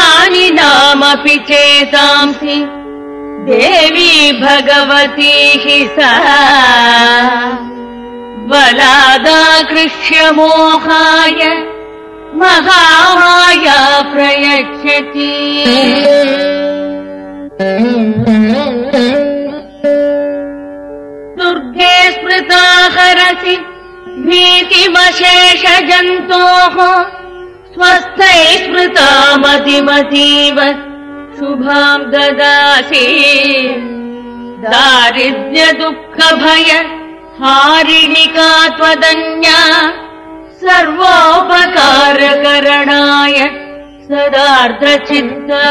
ज्ञानिनामपि चेतांसि देवी भगवती हि सा। बलादाकृष्यमोहाय महामाया प्रयच्छति। दुर्गे स्मृता हरसि भीतिमशेषजन्तोः स्वस्थै स्मृता मतिमतीव शुभाम् ददासि। दारिद्र्यदुःखभय हारिणिका त्वदन्या सर्वोपकारकरणाय सदार्धचित्ता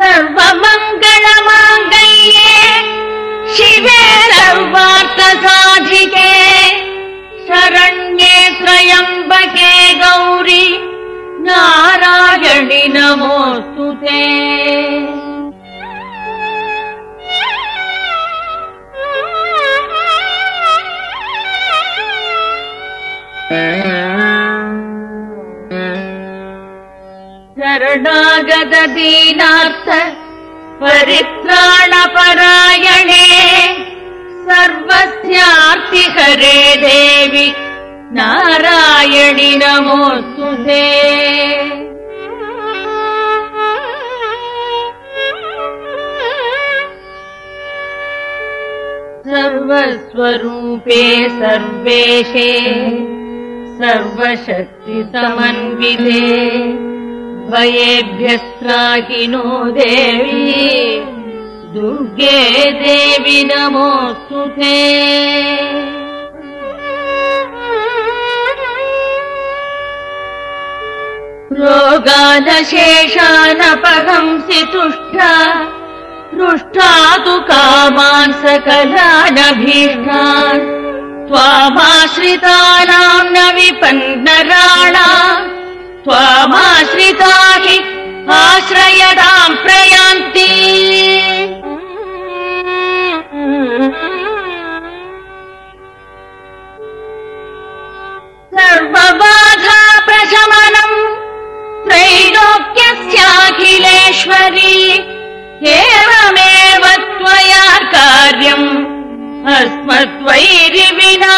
सर्वमङ्गलमाङ्गल्ये शिवे सर्वार्थसाधिके शरण्ये त्र्यम्बके गौरि नारायणि नमोऽस्तु ते शरणागतदीनार्थ परित्राणपरायणे नारायणि नमोऽस्तु ते सर्वस्वरूपे सर्वेशे सर्वशक्तिसमन्विते भयेभ्यस्त्राहिनो देवी दुर्गे देवि नमोऽस्तु ते रोगानशेषानपहंसि तुष्टा रुष्टा तु कामान् सकलानभीष्टान्। त्वामाश्रितानाम् न विपन्नराणाम् त्वामाश्रिता हि आश्रयदाम् प्रयान्ति। सर्वबाधा त्रैलोक्यस्याखिलेश्वरी एवमेव त्वया कार्यम् अस्मद्वैरिविनाशनम्